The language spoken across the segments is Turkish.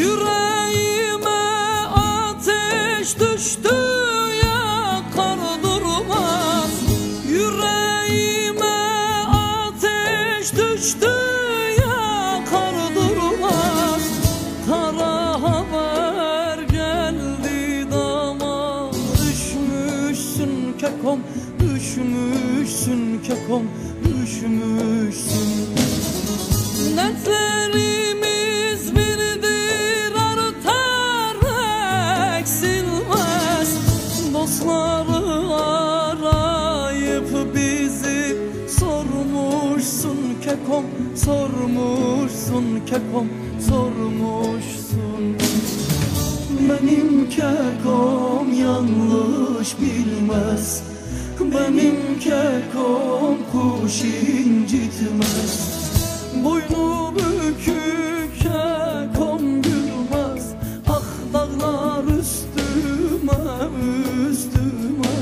Yüreğime ateş düştü yakar durmaz. Yüreğime ateş düştü yakar durmaz. Kara haber geldi dama Düşmüşsün kekom, düşmüşsün kekom, düşmüşsün. Neden kekom Sormuşsun kekom sormuşsun. Benim kekom yanlış bilmez Benim kekom kuş incitmez. Boynu bükük kekom gülmez Ah dağlar üstüme üstüme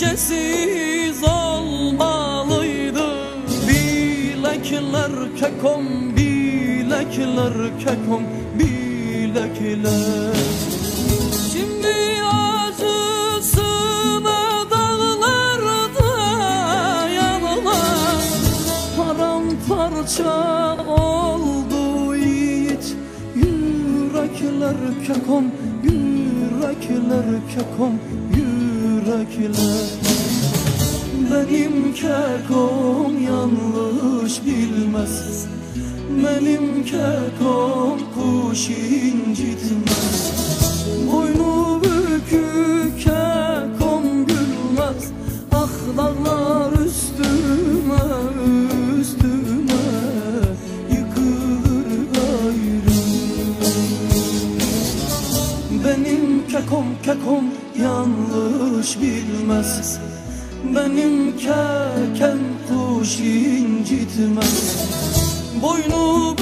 Kelepçesiz olmalıydı. Bilekler kekom bilekler kekom bilekler. Şimdi acısına dağlarda yanılar Paramparça oldu yiğit. Yürekler kekom, yürekler kekom, yürekler Benim kekom yanlış bilmez. Benim kekom kuş Benim kekom kekom yanlış bilmez. Benim kekem kuş incitmez. Boynu